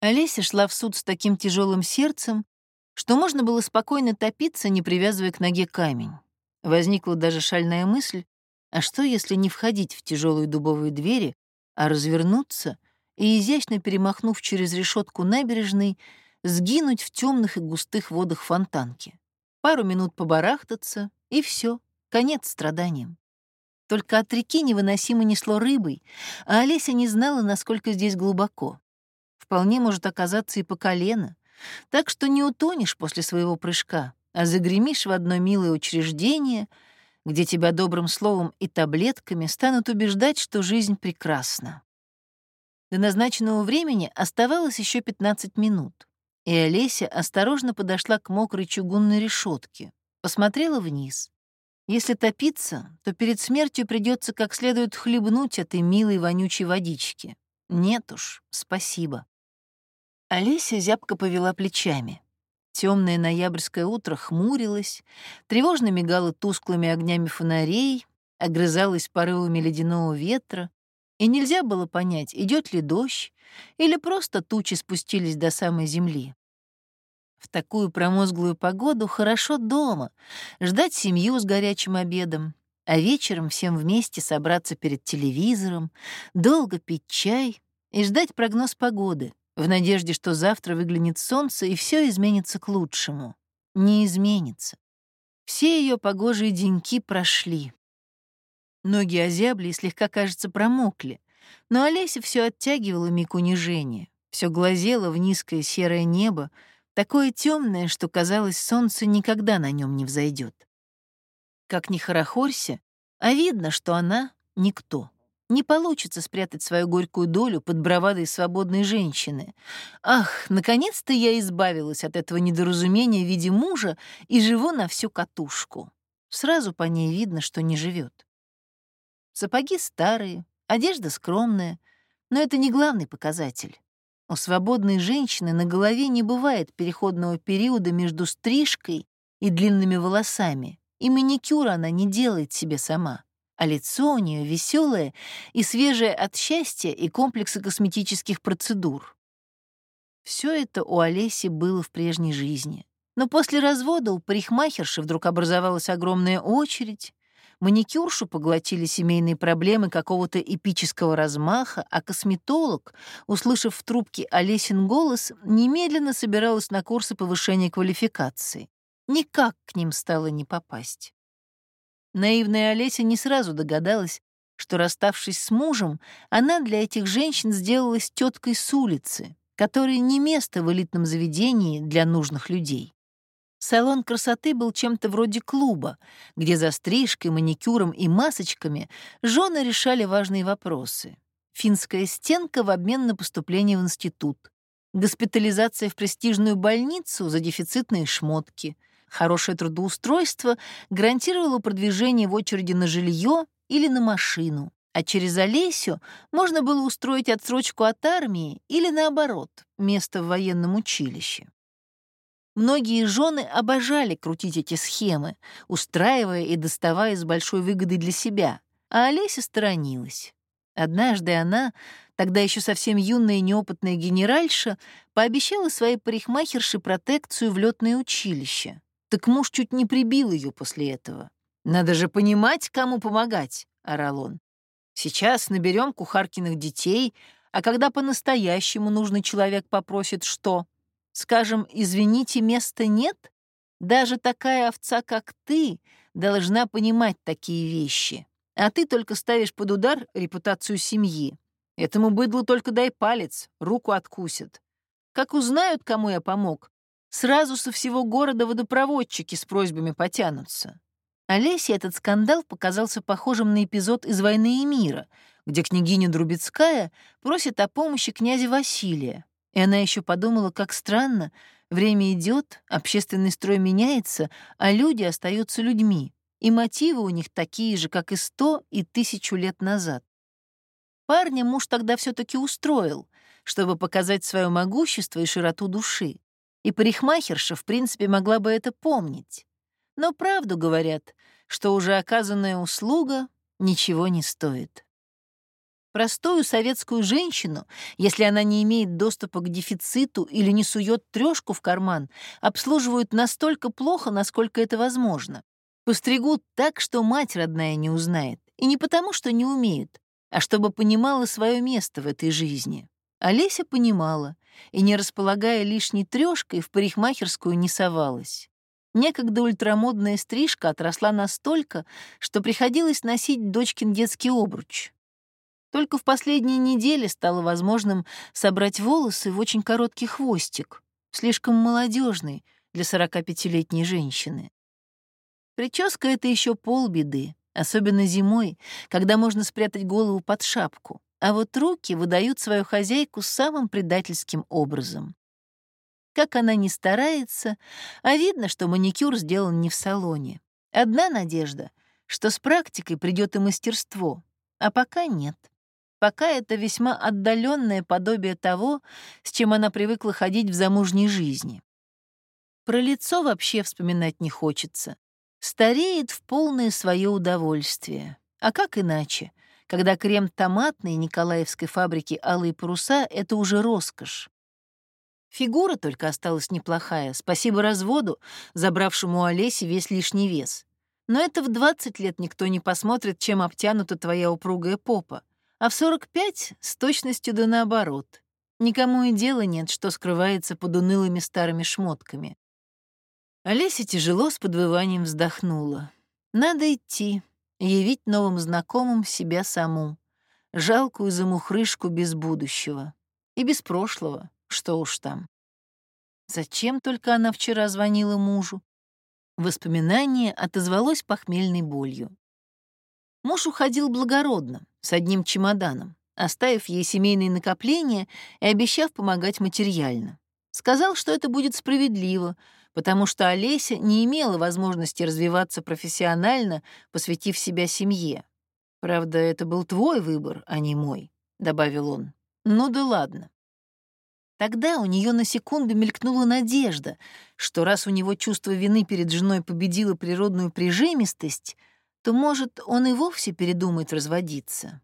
Олеся шла в суд с таким тяжелым сердцем, что можно было спокойно топиться, не привязывая к ноге камень. Возникла даже шальная мысль, а что, если не входить в тяжелые дубовые двери, а развернуться и, изящно перемахнув через решетку набережной, сгинуть в темных и густых водах фонтанки? Пару минут побарахтаться, и все, конец страданиям. Только от реки невыносимо несло рыбой, а Олеся не знала, насколько здесь глубоко. Вполне может оказаться и по колено, так что не утонешь после своего прыжка, а загремишь в одно милое учреждение, где тебя добрым словом и таблетками станут убеждать, что жизнь прекрасна. До назначенного времени оставалось еще 15 минут, и Олеся осторожно подошла к мокрой чугунной решетке, посмотрела вниз. Если топиться, то перед смертью придется как следует хлебнуть этой милой вонючей водички. Нет уж, спасибо. Олеся зябко повела плечами. Темное ноябрьское утро хмурилось, тревожно мигало тусклыми огнями фонарей, огрызалось порывами ледяного ветра, и нельзя было понять, идет ли дождь или просто тучи спустились до самой земли. В такую промозглую погоду хорошо дома, ждать семью с горячим обедом, а вечером всем вместе собраться перед телевизором, долго пить чай и ждать прогноз погоды, в надежде, что завтра выглянет солнце и все изменится к лучшему. Не изменится. Все ее погожие деньки прошли. Ноги озябли и слегка, кажется, промокли, но Олеся все оттягивала миг унижения, все глазела в низкое серое небо, такое темное, что, казалось, солнце никогда на нем не взойдет. Как ни хорохорься, а видно, что она — никто. Не получится спрятать свою горькую долю под бравадой свободной женщины. Ах, наконец-то я избавилась от этого недоразумения в виде мужа и живу на всю катушку. Сразу по ней видно, что не живет. Сапоги старые, одежда скромная, но это не главный показатель. У свободной женщины на голове не бывает переходного периода между стрижкой и длинными волосами, и маникюра она не делает себе сама а лицо у нее веселое и свежее от счастья и комплекса косметических процедур. Все это у Олеси было в прежней жизни. Но после развода у парикмахерши вдруг образовалась огромная очередь, маникюршу поглотили семейные проблемы какого-то эпического размаха, а косметолог, услышав в трубке Олесин голос, немедленно собиралась на курсы повышения квалификации. Никак к ним стало не попасть. Наивная Олеся не сразу догадалась, что, расставшись с мужем, она для этих женщин сделалась теткой с улицы, которой не место в элитном заведении для нужных людей. Салон красоты был чем-то вроде клуба, где за стрижкой, маникюром и масочками жены решали важные вопросы. Финская стенка в обмен на поступление в институт, госпитализация в престижную больницу за дефицитные шмотки — Хорошее трудоустройство гарантировало продвижение в очереди на жилье или на машину, а через Олесю можно было устроить отсрочку от армии или, наоборот, место в военном училище. Многие жены обожали крутить эти схемы, устраивая и доставая с большой выгодой для себя, а Олеся сторонилась. Однажды она, тогда еще совсем юная и неопытная генеральша, пообещала своей парикмахерше протекцию в летное училище. Так муж чуть не прибил ее после этого. «Надо же понимать, кому помогать», — орал он. «Сейчас наберем кухаркиных детей, а когда по-настоящему нужный человек попросит что? Скажем, извините, места нет? Даже такая овца, как ты, должна понимать такие вещи. А ты только ставишь под удар репутацию семьи. Этому быдлу только дай палец, руку откусят. Как узнают, кому я помог, Сразу со всего города водопроводчики с просьбами потянутся. Олесе этот скандал показался похожим на эпизод из «Войны и мира», где княгиня Друбецкая просит о помощи князя Василия. И она еще подумала, как странно, время идет, общественный строй меняется, а люди остаются людьми, и мотивы у них такие же, как и сто и тысячу лет назад. Парня муж тогда все таки устроил, чтобы показать свое могущество и широту души. И парикмахерша, в принципе, могла бы это помнить. Но правду говорят, что уже оказанная услуга ничего не стоит. Простую советскую женщину, если она не имеет доступа к дефициту или не сует трешку в карман, обслуживают настолько плохо, насколько это возможно. Постригут так, что мать родная не узнает. И не потому, что не умеют, а чтобы понимала свое место в этой жизни. Олеся понимала и, не располагая лишней трешкой, в парикмахерскую не совалась. Некогда ультрамодная стрижка отросла настолько, что приходилось носить дочкин детский обруч. Только в последние недели стало возможным собрать волосы в очень короткий хвостик, слишком молодежный для 45-летней женщины. Прическа — это еще полбеды, особенно зимой, когда можно спрятать голову под шапку, а вот руки выдают свою хозяйку самым предательским образом. Как она ни старается, а видно, что маникюр сделан не в салоне. Одна надежда, что с практикой придет и мастерство, а пока нет. Пока это весьма отдаленное подобие того, с чем она привыкла ходить в замужней жизни. Про лицо вообще вспоминать не хочется. Стареет в полное свое удовольствие. А как иначе, когда крем томатный Николаевской фабрики «Алые паруса» — это уже роскошь. Фигура только осталась неплохая, спасибо разводу, забравшему у Олеси весь лишний вес. Но это в 20 лет никто не посмотрит, чем обтянута твоя упругая попа а в 45 — с точностью да наоборот. Никому и дела нет, что скрывается под унылыми старыми шмотками. Олеся тяжело с подвыванием вздохнула. Надо идти, явить новым знакомым себя саму, жалкую замухрышку без будущего. И без прошлого, что уж там. Зачем только она вчера звонила мужу? Воспоминание отозвалось похмельной болью. Муж уходил благородно, с одним чемоданом, оставив ей семейные накопления и обещав помогать материально. Сказал, что это будет справедливо, потому что Олеся не имела возможности развиваться профессионально, посвятив себя семье. «Правда, это был твой выбор, а не мой», — добавил он. «Ну да ладно». Тогда у нее на секунду мелькнула надежда, что раз у него чувство вины перед женой победило природную прижимистость — то, может, он и вовсе передумает разводиться.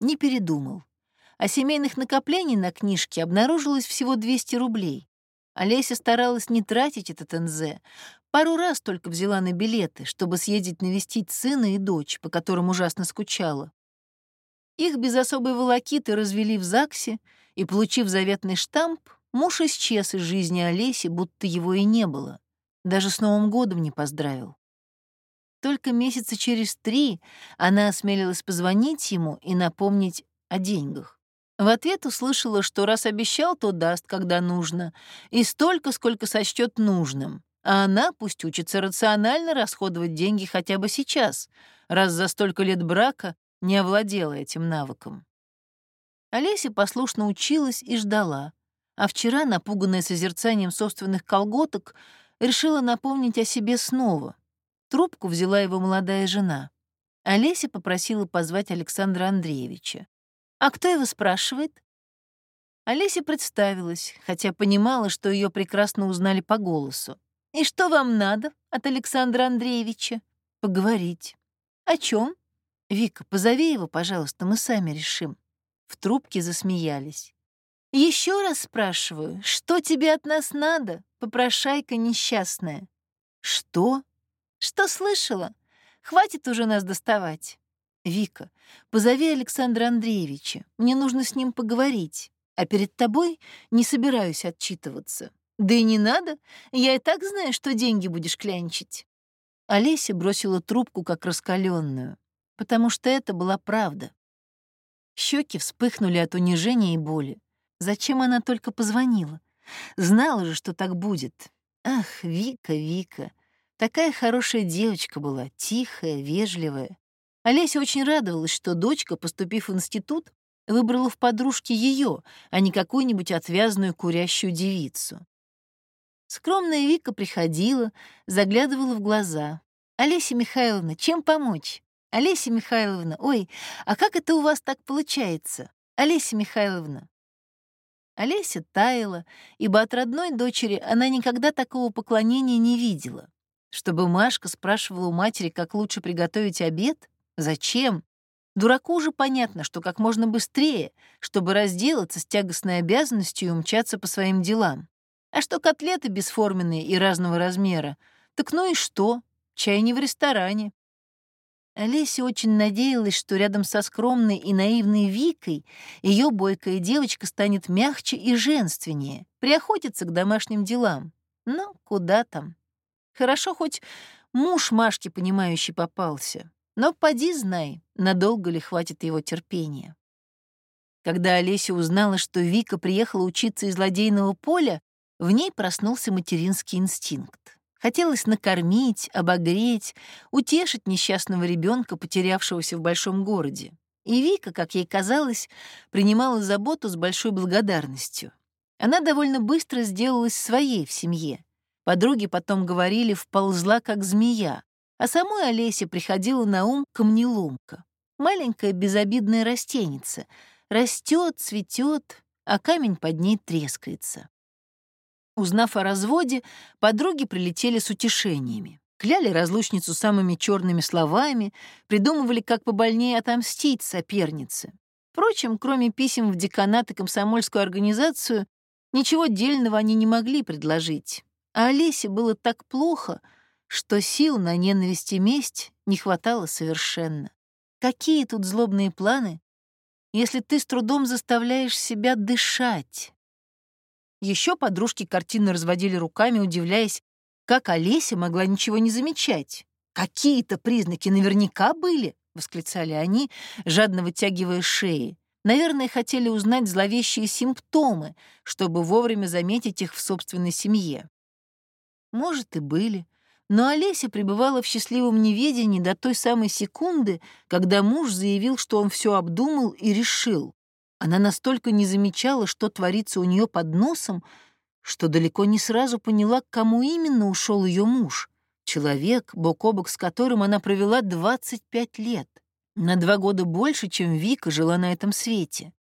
Не передумал. А семейных накоплений на книжке обнаружилось всего 200 рублей. Олеся старалась не тратить этот НЗ. Пару раз только взяла на билеты, чтобы съездить навестить сына и дочь, по которым ужасно скучала. Их без особой волокиты развели в ЗАГСе, и, получив заветный штамп, муж исчез из жизни Олеси, будто его и не было. Даже с Новым годом не поздравил. Только месяца через три она осмелилась позвонить ему и напомнить о деньгах. В ответ услышала, что раз обещал, то даст, когда нужно, и столько, сколько сочтет нужным. А она пусть учится рационально расходовать деньги хотя бы сейчас, раз за столько лет брака не овладела этим навыком. Олеся послушно училась и ждала, а вчера, напуганная созерцанием собственных колготок, решила напомнить о себе снова, Трубку взяла его молодая жена. Олеся попросила позвать Александра Андреевича. «А кто его спрашивает?» Олеся представилась, хотя понимала, что ее прекрасно узнали по голосу. «И что вам надо от Александра Андреевича?» «Поговорить». «О чем? «Вика, позови его, пожалуйста, мы сами решим». В трубке засмеялись. Еще раз спрашиваю, что тебе от нас надо, попрошайка несчастная?» «Что?» Что слышала? Хватит уже нас доставать. Вика, позови Александра Андреевича. Мне нужно с ним поговорить. А перед тобой не собираюсь отчитываться. Да и не надо. Я и так знаю, что деньги будешь клянчить. Олеся бросила трубку как раскаленную, потому что это была правда. Щеки вспыхнули от унижения и боли. Зачем она только позвонила? Знала же, что так будет. Ах, Вика, Вика, Такая хорошая девочка была, тихая, вежливая. Олеся очень радовалась, что дочка, поступив в институт, выбрала в подружке ее, а не какую-нибудь отвязную курящую девицу. Скромная Вика приходила, заглядывала в глаза. «Олеся Михайловна, чем помочь? Олеся Михайловна, ой, а как это у вас так получается? Олеся Михайловна». Олеся таяла, ибо от родной дочери она никогда такого поклонения не видела. Чтобы Машка спрашивала у матери, как лучше приготовить обед? Зачем? Дураку же понятно, что как можно быстрее, чтобы разделаться с тягостной обязанностью и умчаться по своим делам. А что котлеты бесформенные и разного размера, так ну и что, чай не в ресторане. Олеся очень надеялась, что рядом со скромной и наивной Викой ее бойкая девочка станет мягче и женственнее, приохотится к домашним делам. Но куда там? Хорошо, хоть муж Машки понимающий попался. Но поди знай, надолго ли хватит его терпения. Когда Олеся узнала, что Вика приехала учиться из ладейного поля, в ней проснулся материнский инстинкт. Хотелось накормить, обогреть, утешить несчастного ребенка, потерявшегося в большом городе. И Вика, как ей казалось, принимала заботу с большой благодарностью. Она довольно быстро сделалась своей в семье. Подруги потом говорили, вползла как змея, а самой Олесе приходила на ум камнеломка. Маленькая безобидная растеница. Растет, цветет, а камень под ней трескается. Узнав о разводе, подруги прилетели с утешениями. Кляли разлучницу самыми черными словами, придумывали, как побольнее отомстить сопернице. Впрочем, кроме писем в деканат и комсомольскую организацию, ничего дельного они не могли предложить. А Олесе было так плохо, что сил на ненависть и месть не хватало совершенно. Какие тут злобные планы, если ты с трудом заставляешь себя дышать? Еще подружки картинно разводили руками, удивляясь, как Олеся могла ничего не замечать. «Какие-то признаки наверняка были!» — восклицали они, жадно вытягивая шеи. Наверное, хотели узнать зловещие симптомы, чтобы вовремя заметить их в собственной семье. Может, и были. Но Олеся пребывала в счастливом неведении до той самой секунды, когда муж заявил, что он все обдумал и решил. Она настолько не замечала, что творится у нее под носом, что далеко не сразу поняла, к кому именно ушел ее муж, человек, бок о бок с которым она провела 25 лет, на два года больше, чем Вика жила на этом свете.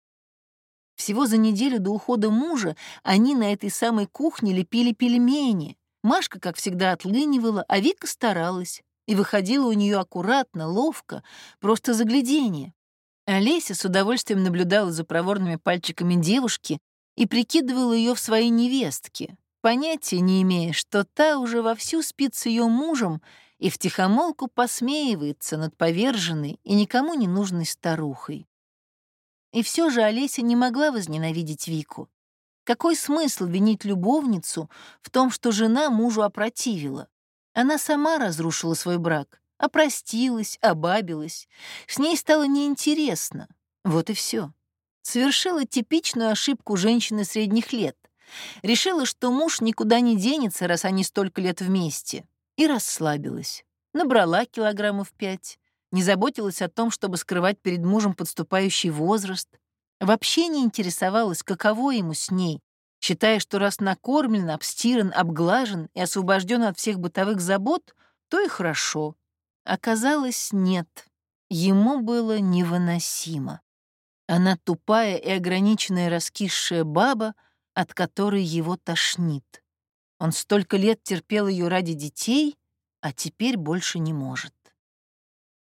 Всего за неделю до ухода мужа они на этой самой кухне лепили пельмени. Машка, как всегда, отлынивала, а Вика старалась. И выходила у нее аккуратно, ловко, просто заглядение. Олеся с удовольствием наблюдала за проворными пальчиками девушки и прикидывала ее в своей невестке, понятия не имея, что та уже вовсю спит с ее мужем и втихомолку посмеивается над поверженной и никому не нужной старухой. И все же Олеся не могла возненавидеть Вику. Какой смысл винить любовницу в том, что жена мужу опротивила? Она сама разрушила свой брак, опростилась, обабилась. С ней стало неинтересно. Вот и все. Совершила типичную ошибку женщины средних лет. Решила, что муж никуда не денется, раз они столько лет вместе. И расслабилась. Набрала килограммов пять. Не заботилась о том, чтобы скрывать перед мужем подступающий возраст. Вообще не интересовалась, каково ему с ней, считая, что раз накормлен, обстиран, обглажен и освобожден от всех бытовых забот, то и хорошо. Оказалось, нет. Ему было невыносимо. Она тупая и ограниченная раскисшая баба, от которой его тошнит. Он столько лет терпел ее ради детей, а теперь больше не может.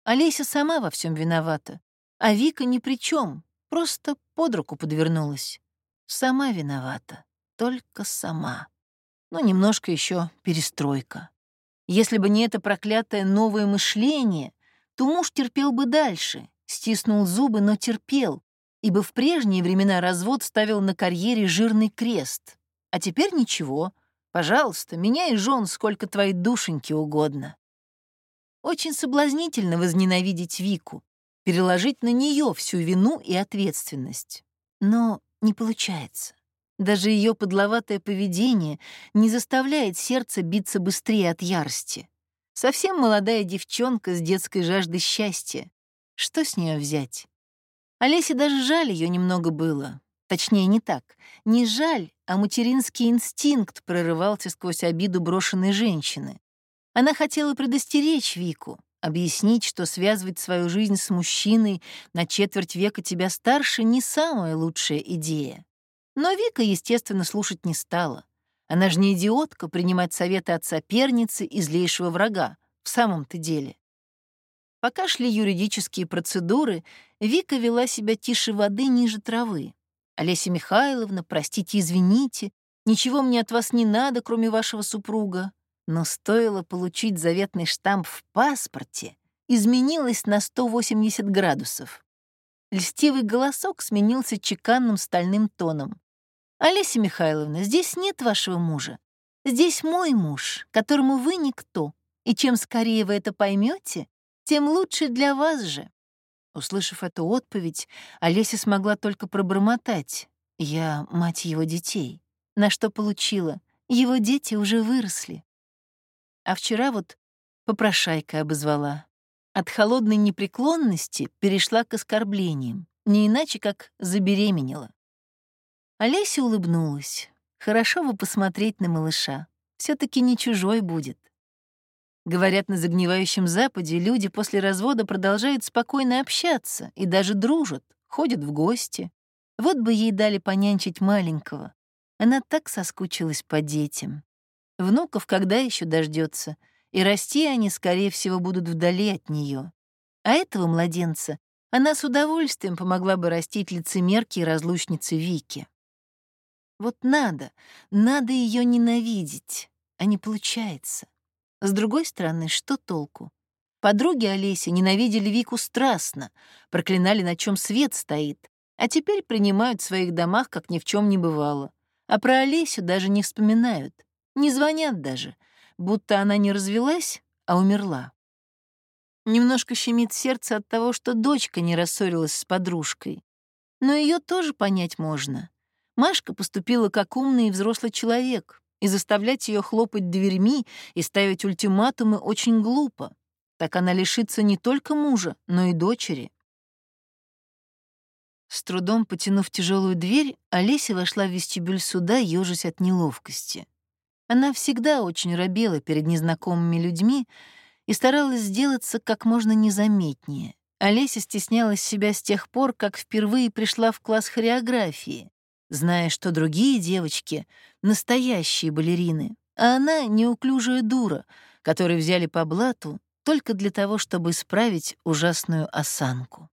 Олеся сама во всем виновата, а Вика ни при чем, просто под руку подвернулась. Сама виновата, только сама. Но немножко еще перестройка. Если бы не это проклятое новое мышление, то муж терпел бы дальше, стиснул зубы, но терпел, ибо в прежние времена развод ставил на карьере жирный крест. А теперь ничего. Пожалуйста, меняй жен сколько твоей душеньки угодно. Очень соблазнительно возненавидеть Вику, переложить на нее всю вину и ответственность. Но не получается. Даже ее подловатое поведение не заставляет сердце биться быстрее от ярости. Совсем молодая девчонка с детской жаждой счастья. Что с нее взять? Олесе даже жаль ее немного было. Точнее, не так. Не жаль, а материнский инстинкт прорывался сквозь обиду брошенной женщины. Она хотела предостеречь Вику, объяснить, что связывать свою жизнь с мужчиной на четверть века тебя старше — не самая лучшая идея. Но Вика, естественно, слушать не стала. Она же не идиотка принимать советы от соперницы и злейшего врага, в самом-то деле. Пока шли юридические процедуры, Вика вела себя тише воды ниже травы. «Олеся Михайловна, простите, извините, ничего мне от вас не надо, кроме вашего супруга». Но стоило получить заветный штамп в паспорте, изменилось на 180 градусов. Льстивый голосок сменился чеканным стальным тоном. «Олеся Михайловна, здесь нет вашего мужа. Здесь мой муж, которому вы никто. И чем скорее вы это поймете, тем лучше для вас же». Услышав эту отповедь, Олеся смогла только пробормотать. «Я мать его детей». На что получила. Его дети уже выросли. А вчера вот попрошайка обозвала. От холодной непреклонности перешла к оскорблениям, не иначе как забеременела. Олеся улыбнулась. Хорошо бы посмотреть на малыша. все таки не чужой будет. Говорят, на загнивающем Западе люди после развода продолжают спокойно общаться и даже дружат, ходят в гости. Вот бы ей дали понянчить маленького. Она так соскучилась по детям. Внуков когда еще дождется? и расти они, скорее всего, будут вдали от нее. А этого младенца она с удовольствием помогла бы растить лицемерки и разлучницы Вики. Вот надо, надо ее ненавидеть, а не получается. С другой стороны, что толку? Подруги Олеси ненавидели Вику страстно, проклинали, на чем свет стоит, а теперь принимают в своих домах, как ни в чем не бывало. А про Олесю даже не вспоминают, не звонят даже — будто она не развелась, а умерла. Немножко щемит сердце от того, что дочка не рассорилась с подружкой. Но ее тоже понять можно. Машка поступила как умный и взрослый человек, и заставлять ее хлопать дверьми и ставить ультиматумы очень глупо. Так она лишится не только мужа, но и дочери. С трудом потянув тяжелую дверь, Олеся вошла в вестибюль суда, ежась от неловкости. Она всегда очень робела перед незнакомыми людьми и старалась сделаться как можно незаметнее. Олеся стеснялась себя с тех пор, как впервые пришла в класс хореографии, зная, что другие девочки — настоящие балерины, а она — неуклюжая дура, которую взяли по блату только для того, чтобы исправить ужасную осанку.